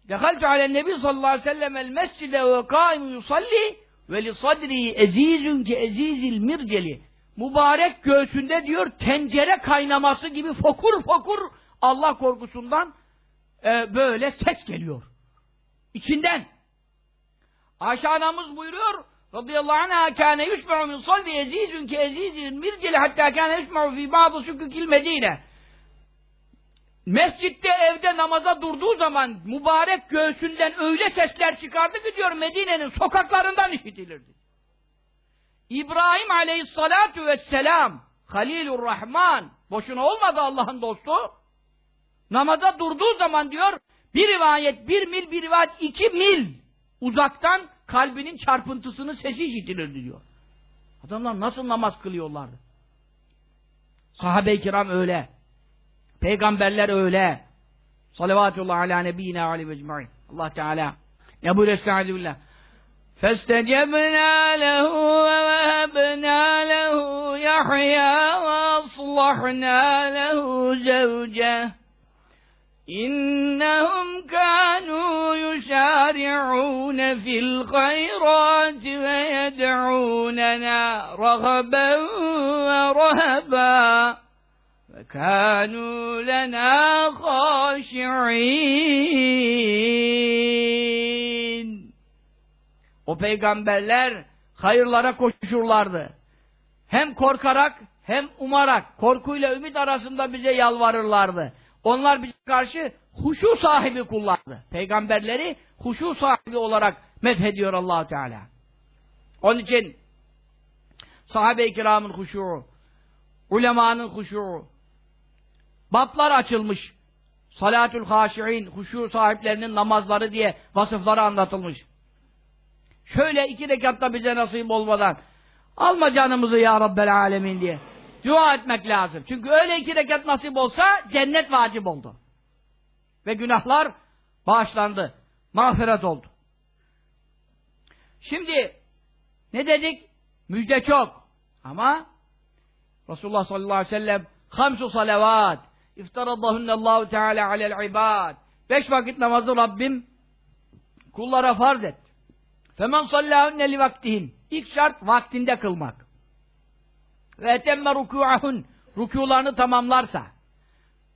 [SPEAKER 2] Dehaltu alen nebi sallallahu aleyhi ve sellem el mescide ve kâimu yusalli ve li sadri ezizun ki ezizil mirceli. Mübarek göğsünde diyor tencere kaynaması gibi fokur fokur Allah korkusundan e, böyle ses geliyor. İçinden. Ayşe anamız buyuruyor radıyallahu anh'a kâne yusma'u min salli ezizun ki ezizil mirceli hatta kâne yusma'u fi ba'du sükükil medine. Mescitte evde namaza durduğu zaman mübarek göğsünden öyle sesler çıkardı ki diyor Medine'nin sokaklarından işitilirdi. İbrahim aleyhissalatu vesselam Halilur Rahman boşuna olmadı Allah'ın dostu. Namaza durduğu zaman diyor bir rivayet bir mil bir rivayet iki mil uzaktan kalbinin çarpıntısının sesi işitilirdi diyor. Adamlar nasıl namaz kılıyorlardı? Sahabe-i kiram öyle. Peygamberler öyle. Salavatullah ala nebiyyina aleyhi ve ecmaîn. Allah Teala. Ne buyuruyor Estaizu billah. فَاسْتَجَبْنَا لَهُ وَوَهَبْنَا لَهُ يَحْيَا وَأَصْلَحْنَا لَهُ زَوْجَهُ إِنَّهُمْ كَانُوا يُسَارِعُونَ فِي الْخَيْرَاتِ وَيَدْعُونَنَا رَغَبًا وَرَهَبًا وَكَانُوا لَنَا خَاشِعِينَ O peygamberler hayırlara koşurlardı. Hem korkarak hem umarak, korkuyla ümit arasında bize yalvarırlardı. Onlar bize karşı huşu sahibi kullardı. Peygamberleri huşu sahibi olarak methediyor allah Teala. Onun için sahabe-i kiramın huşu, ulemanın huşu, Bablar açılmış. Salatül haşi'in, huşu sahiplerinin namazları diye vasıfları anlatılmış. Şöyle iki rekatta bize nasip olmadan alma canımızı ya Rabbel alemin diye dua etmek lazım. Çünkü öyle iki rekat nasip olsa cennet vacip oldu. Ve günahlar bağışlandı. Mağfiret oldu. Şimdi ne dedik? Müjde çok. Ama Resulullah sallallahu aleyhi ve sellem hamsu salavat İftaradahunallahu Teala alel ibad. Beş vakit namazı Rabbim kullara farz et. Femen sallâhunne li vaktihin. İlk şart vaktinde kılmak. Ve etemme rükû'ahun. Rükûlarını tamamlarsa.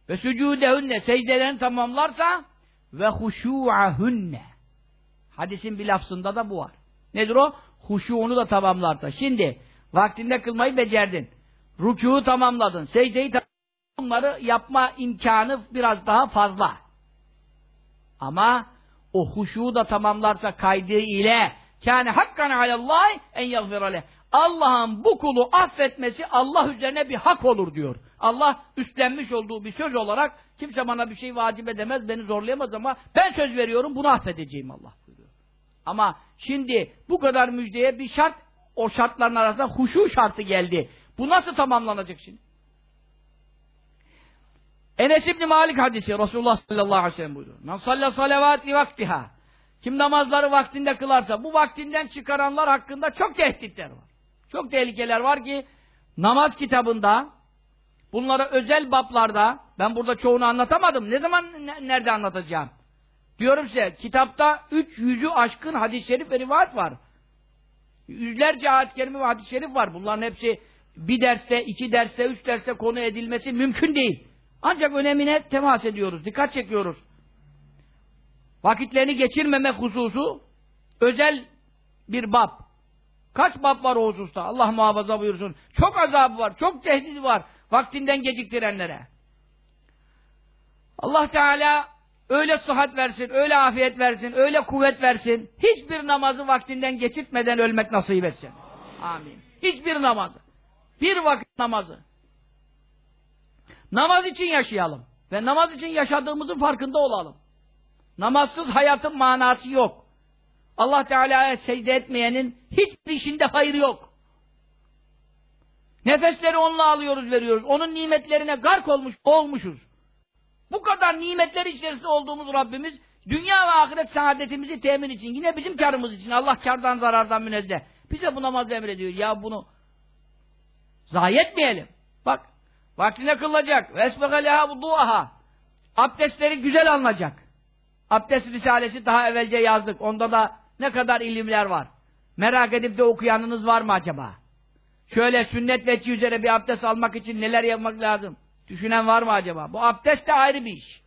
[SPEAKER 2] Ve sücûdehunne. Secdelerini tamamlarsa. Ve huşû'ahunne. Hadisin bir lafzında da bu var. Nedir o? Huşuğunu da tamamlarsa. Şimdi vaktinde kılmayı becerdin. Rükû'u tamamladın. Secdeyi tamamladın bunları yapma imkanı biraz daha fazla. Ama o huşu da tamamlarsa kaydı ile kâne hakkan alallâh en yagfiraleh. Allah'ın bu kulu affetmesi Allah üzerine bir hak olur diyor. Allah üstlenmiş olduğu bir söz olarak kimse bana bir şey vacip edemez, beni zorlayamaz ama ben söz veriyorum bunu affedeceğim Allah buyuruyor. Ama şimdi bu kadar müjdeye bir şart, o şartların arasında huşu şartı geldi. Bu nasıl tamamlanacak şimdi? Enes İbni Malik hadisi Resulullah sallallahu aleyhi ve sellem buyuruyor. Men salla salavati vaktiha. Kim namazları vaktinde kılarsa bu vaktinden çıkaranlar hakkında çok tehditler var. Çok tehlikeler var ki namaz kitabında bunlara özel bablarda ben burada çoğunu anlatamadım. Ne zaman ne, nerede anlatacağım? Diyorum size kitapta 300'ü aşkın hadis-i şerif ve rivayet var. Yüzlerce ayet-i kerime ve hadis-i şerif var. Bunların hepsi bir derste, iki derste, üç derste konu edilmesi mümkün değil. Ancak önemine temas ediyoruz, dikkat çekiyoruz. Vakitlerini geçirmemek hususu özel bir bab. Kaç bab var o hususta? Allah muhafaza buyursun. Çok azabı var, çok tehdidi var vaktinden geciktirenlere. Allah Teala öyle sıhhat versin, öyle afiyet versin, öyle kuvvet versin. Hiçbir namazı vaktinden geçirtmeden ölmek nasip etsin. Amin. Hiçbir namazı. Bir vakit namazı. Namaz için yaşayalım. Ve namaz için yaşadığımızın farkında olalım. Namazsız hayatın manası yok. Allah Teala'ya secde etmeyenin hiçbir işinde hayır yok. Nefesleri onunla alıyoruz, veriyoruz. Onun nimetlerine gark olmuş, olmuşuz. Bu kadar nimetler içerisinde olduğumuz Rabbimiz dünya ve ahiret saadetimizi temin için, yine bizim karımız için, Allah kardan zarardan münezzeh. Bize bu namazı emrediyor. Ya bunu zayi etmeyelim. Bak, vaktine kılacak. Vesbeke leha vudu'aha. Abdestleri güzel alınacak. Abdest Risalesi daha evvelce yazdık. Onda da ne kadar ilimler var. Merak edip de okuyanınız var mı acaba? Şöyle sünnet ve üzere bir abdest almak için neler yapmak lazım? Düşünen var mı acaba? Bu abdest de ayrı bir iş.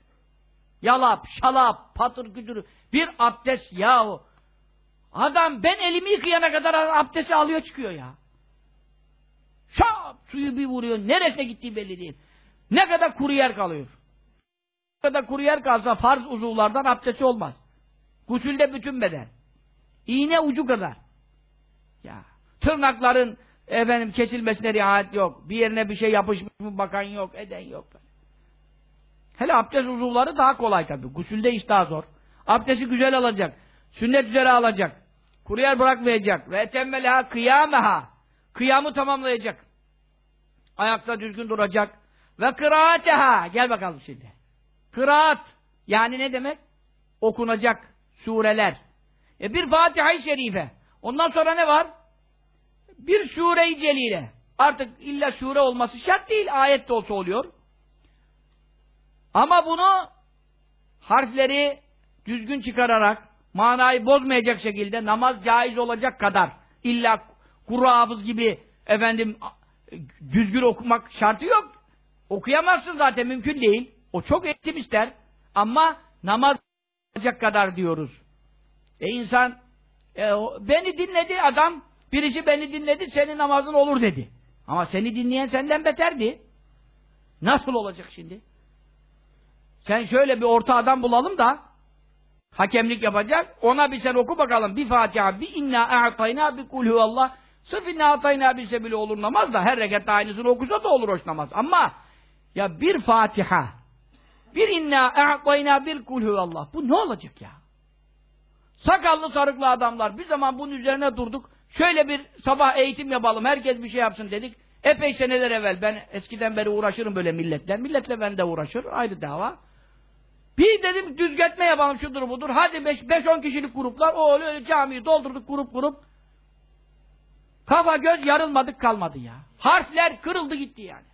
[SPEAKER 2] Yalap, şalap, patır kütür. Bir abdest yahu. Adam ben elimi yıkayana kadar abdesti alıyor çıkıyor ya. Şap suyu bir vuruyor. Neresine gittiği belli değil. Ne kadar kuru yer kalıyor. Ne kadar kuru yer kalsa farz uzuvlardan abdesti olmaz. Gusülde bütün beden. İğne ucu kadar. Ya tırnakların efendim kesilmesine riayet yok. Bir yerine bir şey yapışmış mı bakan yok, eden yok. Hele abdest uzuvları daha kolay tabi. Gusülde iş daha zor. Abdesti güzel alacak. Sünnet üzere alacak. Kuru yer bırakmayacak. Ve etemmeleha kıyameha. Kıyamı tamamlayacak. Ayakta düzgün duracak. Ve kıraateha. Gel bakalım şimdi. Kıraat. Yani ne demek? Okunacak sureler. E bir Fatiha-i Şerife. Ondan sonra ne var? Bir sure-i celile. Artık illa sure olması şart değil. Ayet de olsa oluyor. Ama bunu harfleri düzgün çıkararak manayı bozmayacak şekilde namaz caiz olacak kadar illa kuru hafız gibi efendim düzgün okumak şartı yok. Okuyamazsın zaten mümkün değil. O çok eğitim ister. Ama namaz olacak kadar diyoruz. E insan e, beni dinledi adam birisi beni dinledi senin namazın olur dedi. Ama seni dinleyen senden beterdi. Nasıl olacak şimdi? Sen şöyle bir orta adam bulalım da hakemlik yapacak. Ona bir sen oku bakalım. Bir Fatiha, bir inna a'tayna, bir kulhu Allah. Sırf inna a'tayna bilse bile olur namaz da her rekatta aynısını okusa da olur hoş namaz. Ama ya bir Fatiha, bir inna a'tayna, bir kulhu Allah. Bu ne olacak ya? Sakallı sarıklı adamlar. Bir zaman bunun üzerine durduk. Şöyle bir sabah eğitim yapalım. Herkes bir şey yapsın dedik. Epey seneler evvel ben eskiden beri uğraşırım böyle milletle. Milletle ben de uğraşır. Ayrı dava. Bir dedim düzgetme yapalım şudur budur. Hadi 5-10 kişilik gruplar. O öyle camiyi doldurduk grup grup. Kafa göz yarılmadık kalmadı ya. Harfler kırıldı gitti yani.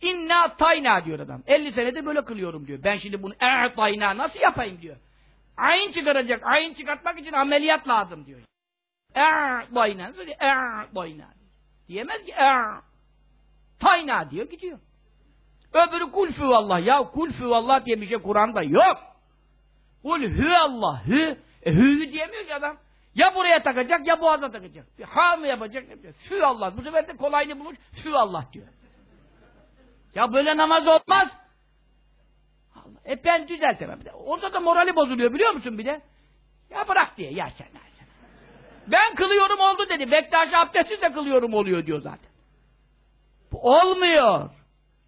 [SPEAKER 2] İnna tayna diyor adam. 50 senedir böyle kılıyorum diyor. Ben şimdi bunu e tayna nasıl yapayım diyor. Ayin çıkaracak. Ayin çıkartmak için ameliyat lazım diyor. E tayna. Söyle tayna. Diyemez ki e tayna diyor gidiyor. Öbürü kul Allah Ya kul Allah diye bir şey Kur'an'da yok. Kul Allah Hü. E, hü diyemiyor ki adam. Ya buraya takacak ya boğaza takacak. Bir ha mı yapacak? Fü Allah. Bu sefer de kolayını bulmuş. Fü Allah diyor. Ya böyle namaz olmaz. Allah. E ben düzeltemem. Orada da morali bozuluyor biliyor musun bir de? Ya bırak diye. Ya sen, ya sen. Ben kılıyorum oldu dedi. Bektaş abdestsiz de kılıyorum oluyor diyor zaten. Bu olmuyor.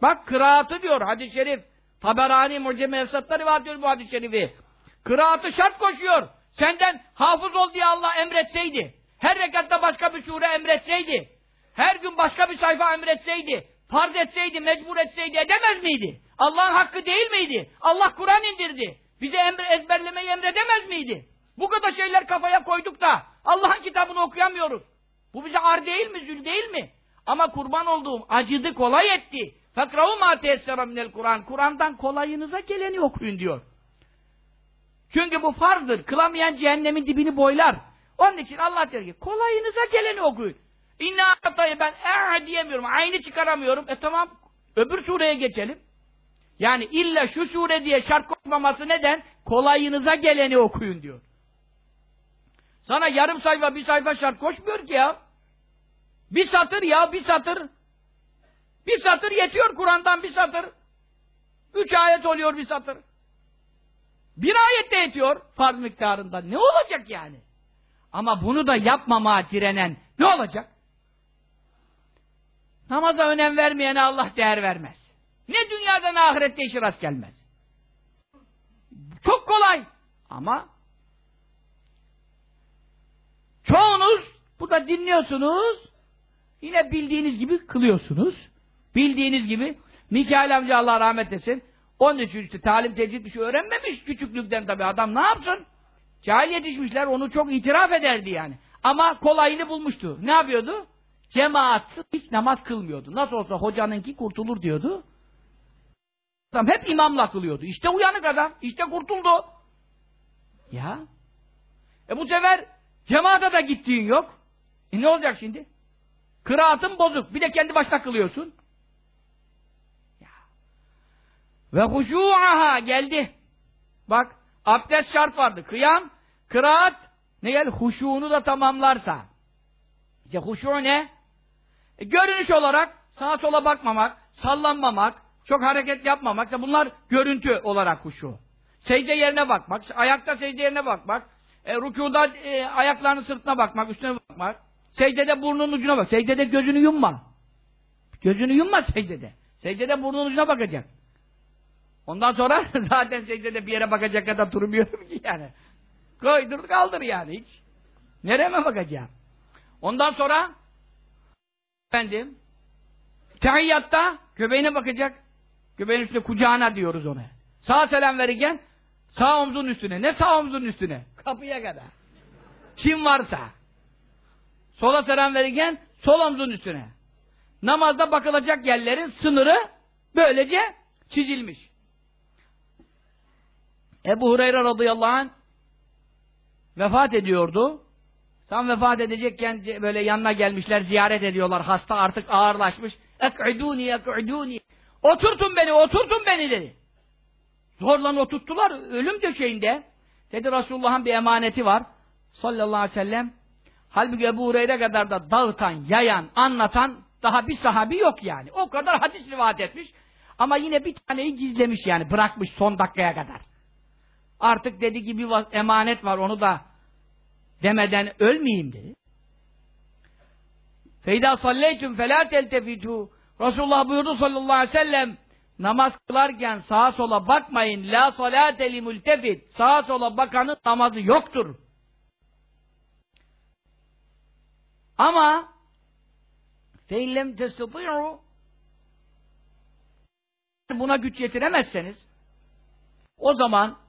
[SPEAKER 2] Bak kıraatı diyor hadis-i şerif. Taberani Mucem Efsat'ta rivayet ediyor bu hadis-i şerifi. Kıraatı şart koşuyor. Senden hafız ol diye Allah emretseydi. Her rekatta başka bir sure emretseydi. Her gün başka bir sayfa emretseydi. Farz etseydi, mecbur etseydi edemez miydi? Allah'ın hakkı değil miydi? Allah Kur'an indirdi. Bize emre, ezberlemeyi emredemez miydi? Bu kadar şeyler kafaya koyduk da Allah'ın kitabını okuyamıyoruz. Bu bize ar değil mi, zül değil mi? Ama kurban olduğum acıdı, kolay etti. Fekrahu ma teyessera minel Kur'an. Kur'an'dan kolayınıza geleni okuyun diyor. Çünkü bu farzdır. Kılamayan cehennemin dibini boylar. Onun için Allah diyor ki kolayınıza geleni okuyun. İnna atayı ben e'a diyemiyorum. Aynı çıkaramıyorum. E tamam. Öbür sureye geçelim. Yani illa şu sure diye şart koşmaması neden? Kolayınıza geleni okuyun diyor. Sana yarım sayfa bir sayfa şart koşmuyor ki ya. Bir satır ya bir satır. Bir satır yetiyor Kur'an'dan bir satır. Üç ayet oluyor bir satır. Bir ayet de yetiyor farz miktarında. Ne olacak yani? Ama bunu da yapmama direnen ne olacak? Namaza önem vermeyene Allah değer vermez. Ne dünyada ne ahirette işi rast gelmez. Çok kolay. Ama çoğunuz bu da dinliyorsunuz yine bildiğiniz gibi kılıyorsunuz. Bildiğiniz gibi Mikail amca Allah rahmet etsin 13 işte talim tecrit bir şey öğrenmemiş küçüklükten tabi adam ne yapsın? Cahil yetişmişler onu çok itiraf ederdi yani. Ama kolayını bulmuştu. Ne yapıyordu? Cemaatsız hiç namaz kılmıyordu. Nasıl olsa hocanınki kurtulur diyordu. Adam hep imamla kılıyordu. İşte uyanık adam. İşte kurtuldu. Ya. E bu sefer cemaate da gittiğin yok. E ne olacak şimdi? Kıraatın bozuk. Bir de kendi başına kılıyorsun. Ya. Ve huşu'aha geldi. Bak abdest şart vardı. Kıyam, kıraat ne gel? Huşuğunu da tamamlarsa. İşte huşu ne? E, görünüş olarak sağa sola bakmamak, sallanmamak, çok hareket yapmamak. İşte bunlar görüntü olarak huşu. Secde yerine bakmak, ayakta secde yerine bakmak, e, rükuda e, ayaklarının sırtına bakmak, üstüne bakmak. Secdede burnunun ucuna bak. Secdede gözünü yumma. Gözünü yumma secdede. Secdede burnunun ucuna bakacak. Ondan sonra zaten secdede bir yere bakacak kadar durmuyorum ki yani. Koydur kaldır yani hiç. Nereye mi bakacağım? Ondan sonra efendim tehiyyatta göbeğine bakacak. Göbeğin üstüne kucağına diyoruz ona. Sağ selam verirken sağ omzun üstüne. Ne sağ omzun üstüne? Kapıya kadar. Kim varsa. Sola selam verirken sol omzun üstüne. Namazda bakılacak yerlerin sınırı böylece çizilmiş. Ebu Hureyre radıyallahu anh vefat ediyordu. Tam vefat edecekken böyle yanına gelmişler, ziyaret ediyorlar. Hasta artık ağırlaşmış. Ek'uduni, ek'uduni. Oturtun beni, oturtun beni dedi. Zorla oturttular, ölüm döşeğinde. Dedi Resulullah'ın bir emaneti var. Sallallahu aleyhi ve sellem. Halbuki Ebu Hureyre kadar da dağıtan, yayan, anlatan daha bir sahabi yok yani. O kadar hadis rivayet etmiş. Ama yine bir taneyi gizlemiş yani, bırakmış son dakikaya kadar. Artık dedi ki bir emanet var, onu da demeden ölmeyeyim dedi. Feyda salleytüm felâ teltefitû Resulullah buyurdu sallallahu aleyhi ve sellem namaz kılarken sağa sola bakmayın. La salâte li multefit. Sağa sola bakanın namazı yoktur. Ama feillem testati'u buna güç yetiremezseniz o zaman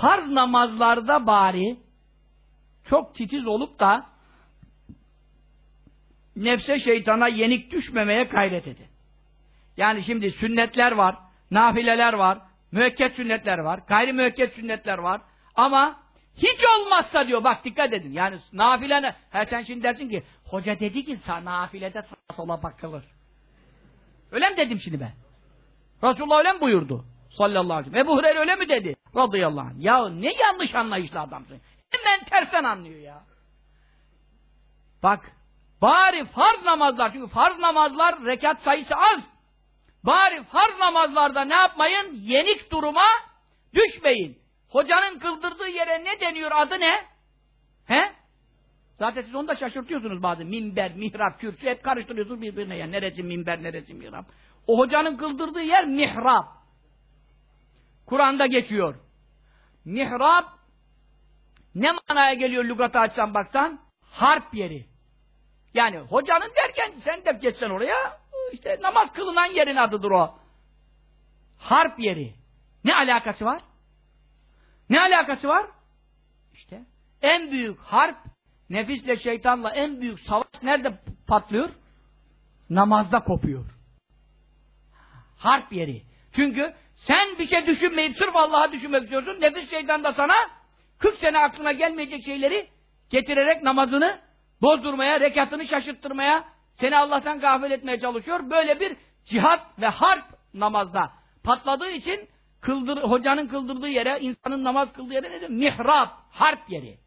[SPEAKER 2] farz namazlarda bari çok titiz olup da nefse şeytana yenik düşmemeye gayret edin. Yani şimdi sünnetler var, nafileler var, müekket sünnetler var, gayri müekket sünnetler var ama hiç olmazsa diyor bak dikkat edin yani nafile? Ha sen şimdi dersin ki hoca dedi ki nafilede sağa sola bakılır. Öyle mi dedim şimdi ben? Resulullah öyle mi buyurdu? Sallallahu aleyhi ve sellem. Ebu Hureyre öyle mi dedi? Radıyallahu anh. Ya ne yanlış anlayışlı adamsın. Hemen tersten anlıyor ya. Bak. Bari farz namazlar. Çünkü farz namazlar rekat sayısı az. Bari farz namazlarda ne yapmayın? Yenik duruma düşmeyin. Hocanın kıldırdığı yere ne deniyor? Adı ne? He? Zaten siz onu da şaşırtıyorsunuz bazen. Minber, mihrap, kürsü hep karıştırıyorsunuz birbirine. Yani neresi minber, neresi mihrap. O hocanın kıldırdığı yer mihrap. Kur'an'da geçiyor. Mihrab ne manaya geliyor lügatı açsan baksan? Harp yeri. Yani hocanın derken sen de geçsen oraya işte namaz kılınan yerin adıdır o. Harp yeri. Ne alakası var? Ne alakası var? İşte en büyük harp nefisle şeytanla en büyük savaş nerede patlıyor? Namazda kopuyor. Harp yeri. Çünkü sen bir şey düşünmeyip sırf Allah'a düşünmek istiyorsun. Nefis şeytan da sana 40 sene aklına gelmeyecek şeyleri getirerek namazını bozdurmaya, rekatını şaşırttırmaya, seni Allah'tan gafil etmeye çalışıyor. Böyle bir cihat ve harp namazda patladığı için kıldır, hocanın kıldırdığı yere, insanın namaz kıldığı yere nedir? Mihrap, harp yeri.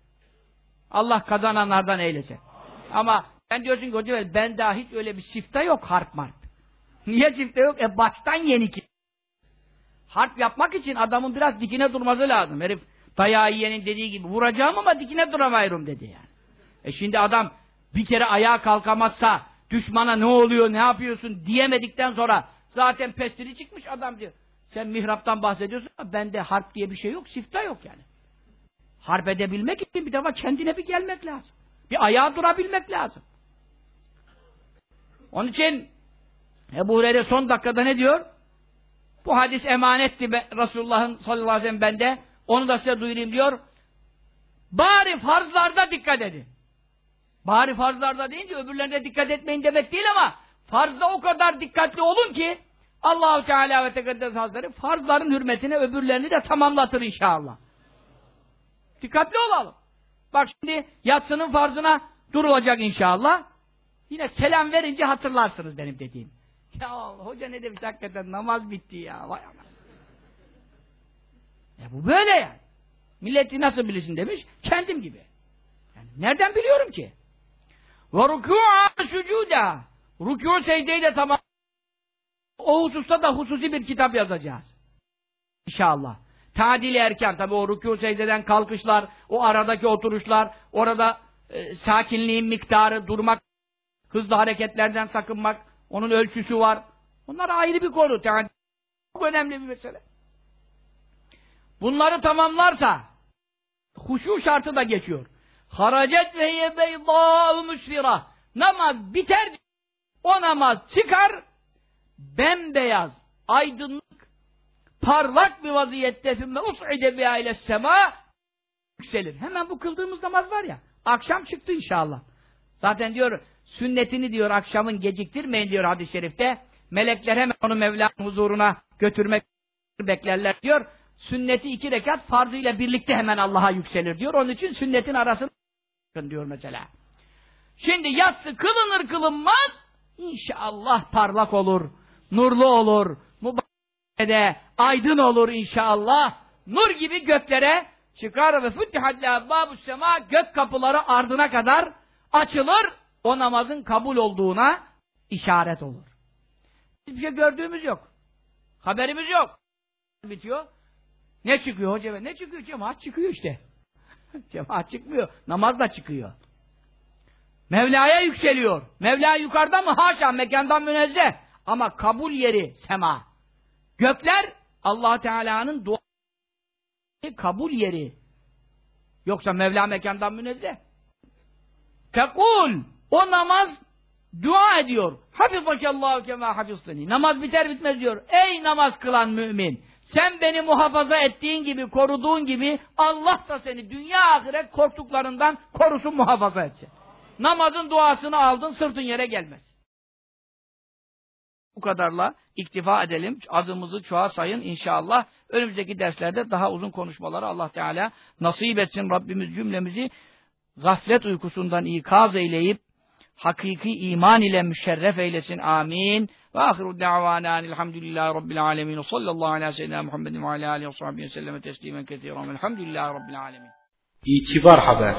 [SPEAKER 2] Allah kazananlardan eylesin. Ama sen diyorsun ki hocam ben daha hiç öyle bir sifte yok harp marp. Niye sifte yok? E baştan yeni ki. Harp yapmak için adamın biraz dikine durması lazım. Herif dayağı yiyenin dediği gibi vuracağım ama dikine duramıyorum dedi yani. E şimdi adam bir kere ayağa kalkamazsa düşmana ne oluyor ne yapıyorsun diyemedikten sonra zaten pestili çıkmış adam diyor. Sen mihraptan bahsediyorsun ama bende harp diye bir şey yok, sifta yok yani. Harp edebilmek için bir defa kendine bir gelmek lazım. Bir ayağa durabilmek lazım. Onun için Ebu Hureyre son dakikada ne diyor? Bu hadis emanetti Resulullah'ın sallallahu aleyhi ve sellem bende. Onu da size duyurayım diyor. Bari farzlarda dikkat edin. Bari farzlarda deyince öbürlerine dikkat etmeyin demek değil ama farzda o kadar dikkatli olun ki Allahu Teala ve Tekaddes Hazretleri farzların hürmetine öbürlerini de tamamlatır inşallah. Dikkatli olalım. Bak şimdi yatsının farzına durulacak inşallah. Yine selam verince hatırlarsınız benim dediğim. Ya hoca ne demiş hakikaten namaz bitti ya. Vay Allah. Ya bu böyle yani. Milleti nasıl bilirsin demiş. Kendim gibi. Yani nereden biliyorum ki? Ve rükû'a sucuda. Rükû secdeyi de tamam. O hususta da hususi bir kitap yazacağız. İnşallah. Tadil erken tabi o rükû secdeden kalkışlar, o aradaki oturuşlar, orada e, sakinliğin miktarı, durmak, hızlı hareketlerden sakınmak, onun ölçüsü var. Onlar ayrı bir konu. Tadil çok önemli bir mesele. Bunları tamamlarsa huşu şartı da geçiyor. Haracet ve ye beydâ'u müsfira. Namaz biter, o namaz çıkar, bembeyaz, aydınlık, parlak bir vaziyette fümme us'ide bi aile sema yükselir. Hemen bu kıldığımız namaz var ya, akşam çıktı inşallah. Zaten diyor, sünnetini diyor akşamın geciktirmeyin diyor hadis-i şerifte. Melekler hemen onu Mevla'nın huzuruna götürmek beklerler diyor. Sünneti iki rekat farzıyla birlikte hemen Allah'a yükselir diyor. Onun için sünnetin arasını diyor mesela. Şimdi yatsı kılınır kılınmaz inşallah parlak olur, nurlu olur, mübarede aydın olur inşallah. Nur gibi göklere çıkar ve füttihadle babu sema gök kapıları ardına kadar açılır. O namazın kabul olduğuna işaret olur. Hiçbir şey gördüğümüz yok. Haberimiz yok. Bitiyor. Ne çıkıyor hoca? Ne çıkıyor? Cemaat çıkıyor işte. Cemaat çıkmıyor. Namaz da çıkıyor. Mevla'ya yükseliyor. Mevla yukarıda mı? Haşa mekandan münezzeh. Ama kabul yeri sema. Gökler allah Teala'nın dua kabul yeri. Yoksa Mevla mekandan münezzeh. Tekul. O namaz dua ediyor. Hafizakallahu kema hafiztani. Namaz biter bitmez diyor. Ey namaz kılan mümin. Sen beni muhafaza ettiğin gibi, koruduğun gibi Allah da seni dünya ahiret korktuklarından korusun muhafaza etsin. Namazın duasını aldın, sırtın yere gelmez. Bu kadarla iktifa edelim. Adımızı çoğa sayın inşallah. Önümüzdeki derslerde daha uzun konuşmaları Allah Teala nasip etsin. Rabbimiz cümlemizi gaflet uykusundan ikaz eyleyip hakiki iman ile müşerref eylesin. Amin. Ve ahiru da'vana elhamdülillahi rabbil alemin. Sallallahu ala seyyidina Muhammedin ve ala alihi ve sahbihi selleme teslimen kethiren. Elhamdülillahi rabbil alemin.
[SPEAKER 1] İtibar haber.